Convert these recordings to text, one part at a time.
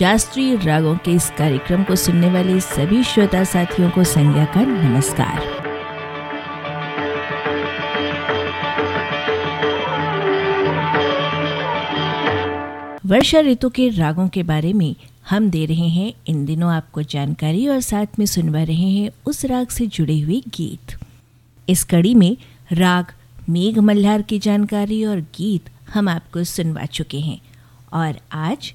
शास्त्रीय रागों के इस कार्यक्रम को सुनने वाले सभी श्रोता साथियों को संज्ञा का नमस्कार। वर्षा ऋतु के रागों के बारे में हम दे रहे हैं इन दिनों आपको जानकारी और साथ में सुनवा रहे हैं उस राग से जुड़े हुए गीत। इस कड़ी में राग मेघ मल्हार की जानकारी और गीत हम आपको सुनवा चुके हैं। और आज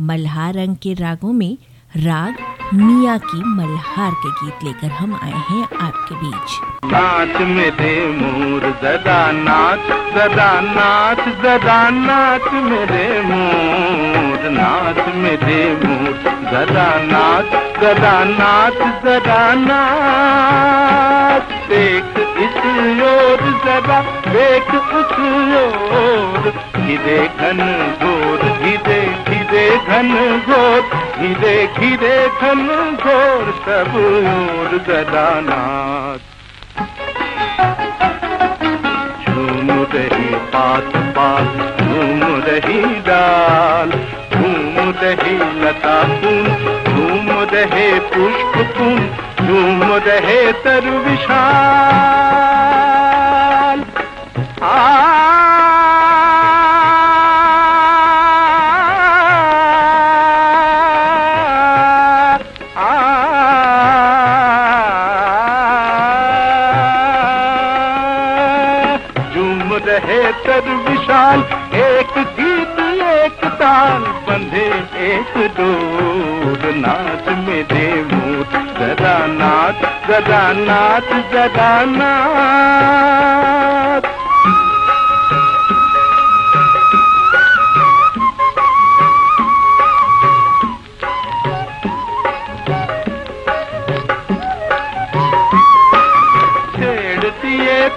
मल्हार रंग के रागों में राग मिया की मल्हार के गीत लेकर हम आए हैं आपके बीच। नाच मेरे मोर जरा नाच जरा नाच जरा नाच मेरे मोर। नाच मेरे मोर जरा नाच जरा नाच जरा नाच। देख इस ओर, जरा देख उस ओर। घिरे घन घोर घिरे घिरे घन घोर घिरे घिरे घन घोर सब ओर जरा नाच झूम रही पात पात झूम रही डाल झूम रही लता फूल झूम रहे पुष्प फूल झूम रहे तर विशाल झूम जरा नाच जरा नाच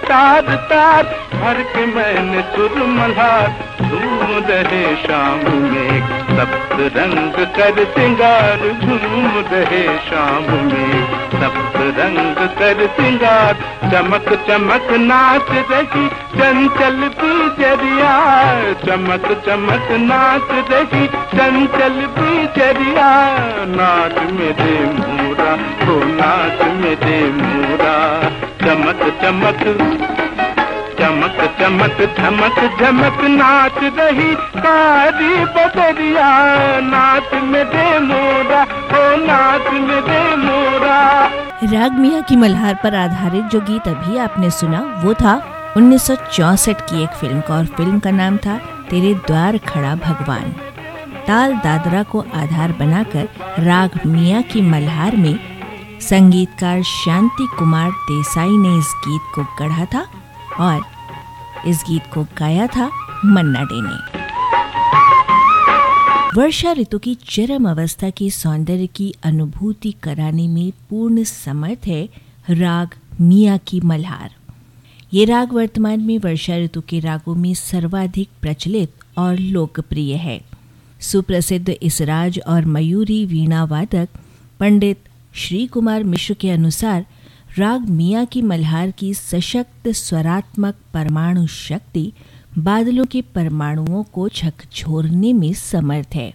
तार तार भर के मैंने सुर मल्हार। झूम रहे शाम में। सप्त रंग कर सिंगार झूम रहे शाम में। सप्त रंग कर सिंगार, चमक चमक नाच रही। चंचल बीजरिया चमक चमक नाच रही। चंचल बीजरिया नाच मेरे मोरा हो नाच मेरे मोरा। चमक चमक चमक चमक झमक झमक नाच रही कारी बदरिया। नाच में दे मोरा, ओ नाच में दे मोरा। राग मिया की मल्हार पर आधारित जो गीत अभी आपने सुना, वो था 1964 की एक फ़िल्म का, और फ़िल्म का नाम था तेरे द्वार खड़ा भगवान। ताल दादरा को आधार बनाकर राग मिया की मल्हार में संगीतकार शांति कुमार देसाई ने इस गीत को गढ़ा था, और इस गीत को गाया था मन्ना डे ने वर्षा ऋतु की चरम अवस्था के सौंदर्य की अनुभूति कराने में पूर्ण समर्थ है राग मिया की मल्हार। ये राग वर्तमान में वर्षा ऋतु के रागों में सर्वाधिक प्रचलित और लोकप्रिय है। सुप्रसिद्ध इस राज और मयूरी वीणा वादक पंडित श्री कुमार मिश्र के अनुसार राग मिया की मल्हार की सशक्त, स्वरात्मक परमाणु शक्ति बादलों के परमाणुओं को झकझोरने में समर्थ है।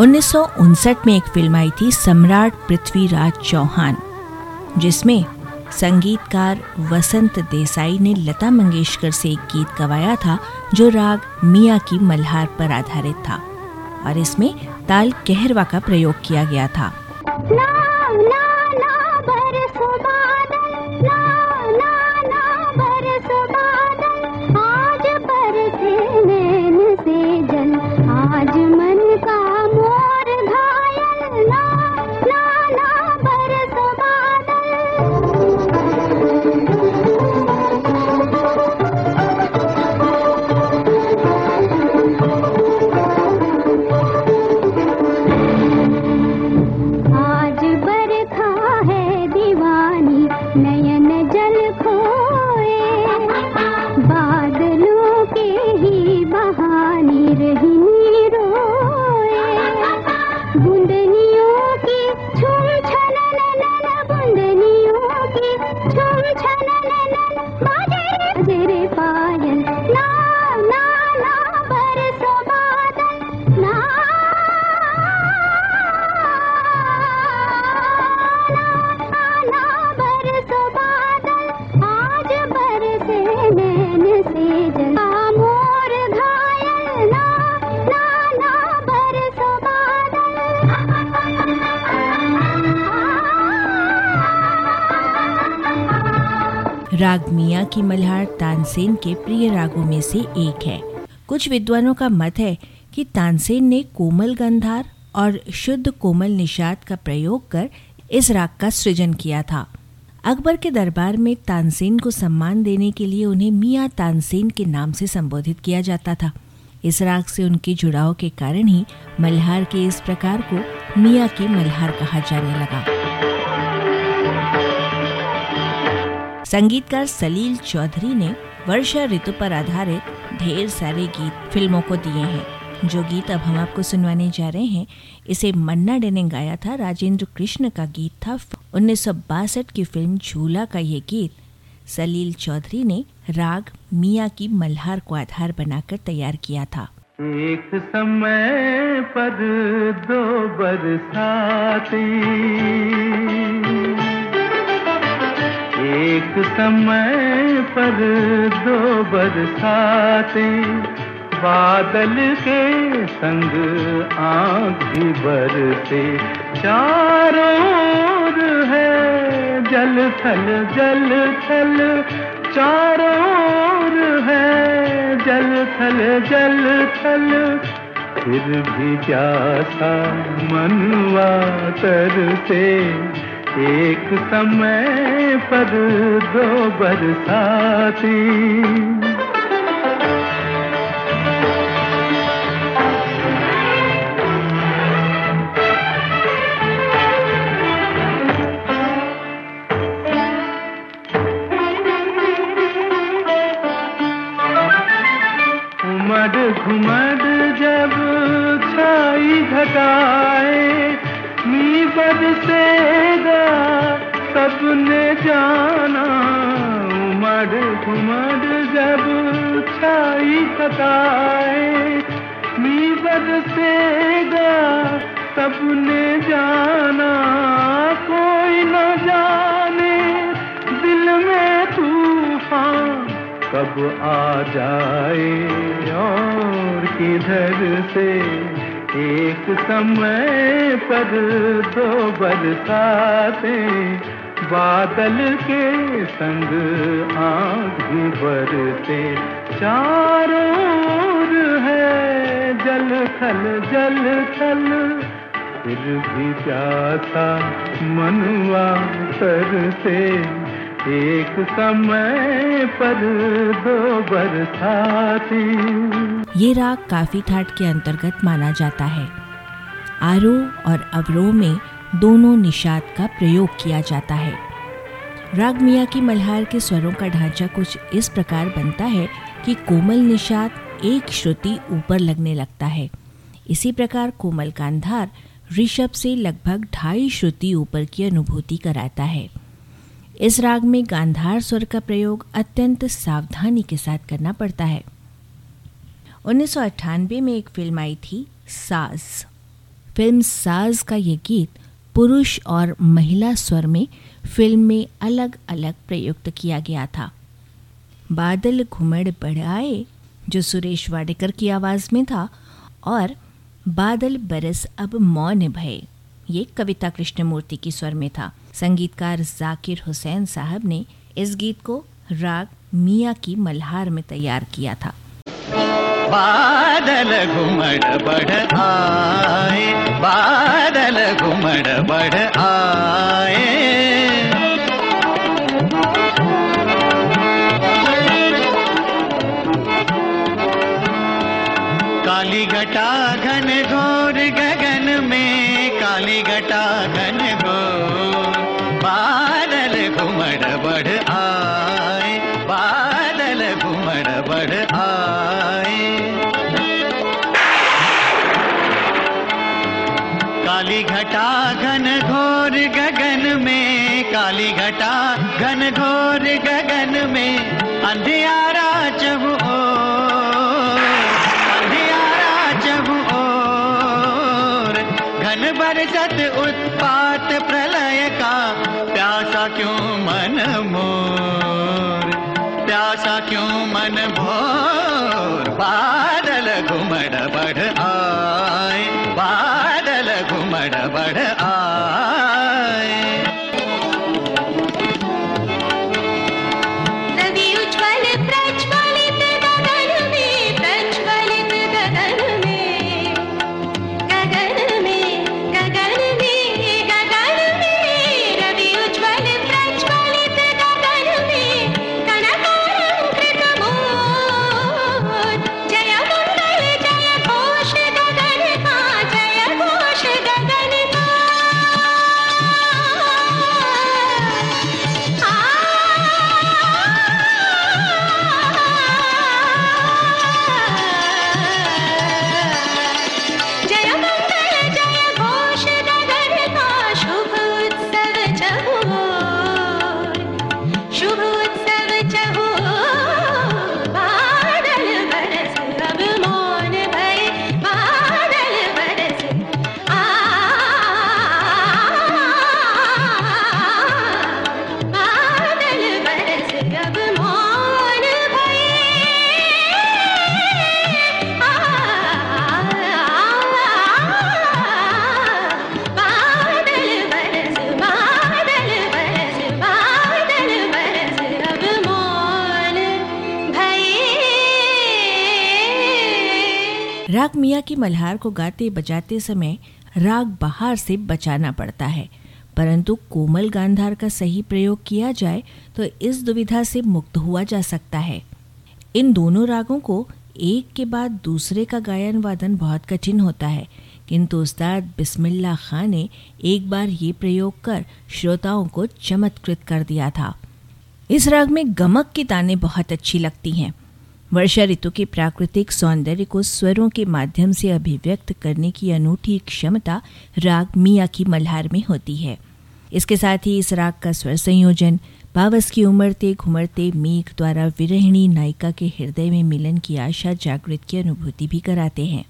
उन्नीस सौ उनसठ में एक फ़िल्म आई थी, सम्राट पृथ्वीराज चौहान, जिसमें संगीतकार वसंत देसाई ने लता मंगेशकर से एक गीत गवाया था, जो राग मिया की मल्हार पर आधारित था। और इसमें ताल कहरवा का प्रयोग किया गया था। राग मिया की मल्हार तानसेन के प्रिय रागों में से एक है। कुछ विद्वानों का मत है कि तानसेन ने कोमल गंधार और शुद्ध कोमल निषाद का प्रयोग कर इस राग का सृजन किया था। अकबर के दरबार में तानसेन को सम्मान देने के लिए उन्हें मियाँ तानसेन के नाम से संबोधित किया जाता था। इस राग से उनके जुड़ाव के कारण ही मल्हार के इस प्रकार को मियाँ की मल्हार कहा जाने लगा। संगीतकार सलील चौधरी ने वर्षा ऋतु पर आधारित ढेर सारे गीत फ़िल्मों को दिए हैं। जो गीत अब हम आपको सुनवाने जा रहे हैं, इसे मन्ना डे ने गाया था राजेंद्र कृष्ण का गीत था उन्नीस सौ बासठ की फ़िल्म झूला का ये गीत। सलील चौधरी ने राग, मिया की मल्हार को आधार बनाकर तैयार किया था। एक समय पर दो बरसाती एक समय पर दो बरसाते, बादल के संग आँख भी बरसे। चारों है जल थल जल थल। चारों है जल थल जल थल। फिर भी प्यासा मनवा तर से एक समय पर दो बरसाती। घुमड सबने जाना, कोई न जाने दिल में तूफ़ान कब आ जाए और किधर से। एक समय पर दो बरसाते बादल के संग आग भी बरसे चारों है जल थल जल थल फिर भी प्यासा मनुआ से। एक समय पर दो बरसाती ये राग काफ़ी ठाट के अंतर्गत माना जाता है। आरोह और अवरोह में दोनों निषाद का प्रयोग किया जाता है। राग मिया की मल्हार के स्वरों का ढांचा कुछ इस प्रकार बनता है कि कोमल निषाद एक श्रुति ऊपर लगने लगता है। इसी प्रकार कोमल गांधार ऋषभ से लगभग ढाई श्रुति ऊपर की अनुभूति कराता है। इस राग में गांधार स्वर का प्रयोग अत्यंत सावधानी के साथ करना पड़ता है। उन्नीस सौ अट्ठानबे में एक फ़िल्म आई थी, साज। फ़िल्म साज का ये गीत पुरुष और महिला स्वर में फ़िल्म में अलग अलग प्रयुक्त किया गया था। बादल घुमड़ बढ़ाए जो सुरेश वाडेकर की आवाज़ में था, और बादल, बरस अब मौन भय। ये कविता कृष्णमूर्ति की स्वर में था। संगीतकार जाकिर हुसैन साहब ने इस गीत को राग मिया की मल्हार में तैयार किया था। बादल घुमड़ बढ़ आए, बादल घुमड़ बढ़ आए। काली घटा घन घोर गगन में काली घटा घन घोर बादल घुमड़ बढ़ आए घन बरसत राग मिया की मल्हार को गाते बजाते समय राग बाहर से बचाना पड़ता है। परंतु कोमल गांधार का सही प्रयोग किया जाए तो इस दुविधा से मुक्त हुआ जा सकता है। इन दोनों रागों को एक के बाद दूसरे का गायन वादन बहुत कठिन होता है। किंतु उस्ताद बिस्मिल्ला खां ने एक बार ये प्रयोग कर श्रोताओं को चमत्कृत कर दिया था। इस राग में गमक की ताने बहुत अच्छी लगती हैं। वर्षा ऋतु के प्राकृतिक सौंदर्य को स्वरों के माध्यम से अभिव्यक्त करने की अनूठी क्षमता राग मिया की मल्हार में होती है। इसके साथ ही इस राग का स्वर संयोजन पावस की उमड़ते घुमड़ते मेघ द्वारा विरहिणी नायिका के हृदय में मिलन की आशा जागृत की अनुभूति भी कराते हैं।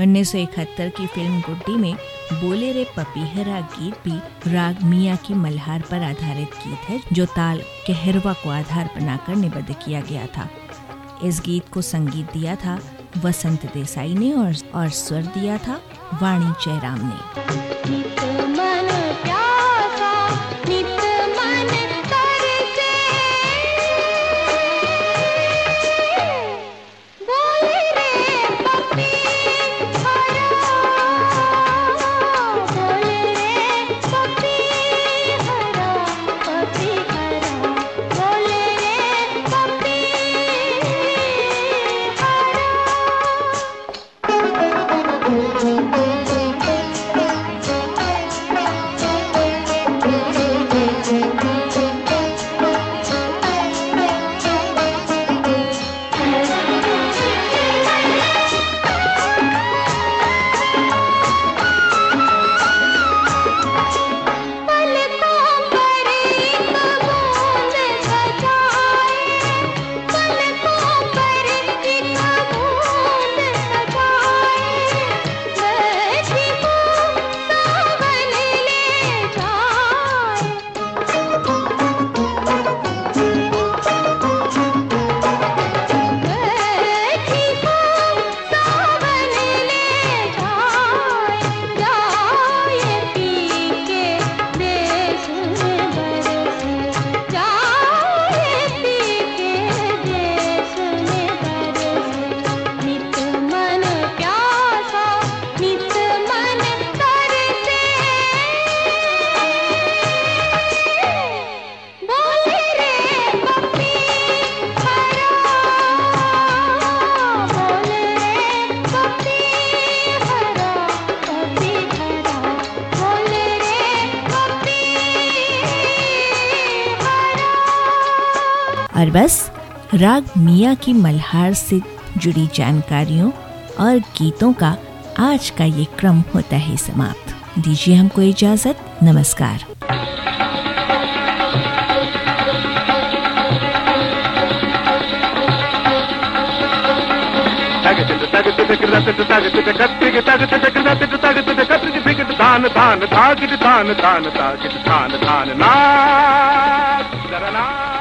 उन्नीस सौ इकहत्तर की फ़िल्म गुड्डी में बोले रे पपीहरा गीत भी राग मिया की मल्हार पर आधारित गीत है जो ताल कहरवा को आधार बनाकर निबद्ध किया गया था। इस गीत को संगीत दिया था वसंत देसाई ने और, और स्वर दिया था वाणी जयराम ने। बस राग मिया की मल्हार से जुड़ी जानकारियों और गीतों का आज का ये क्रम होता है समाप्त दीजिए हमको इजाज़त नमस्कार धान धान धागिट धान धान धागिट धान धान ना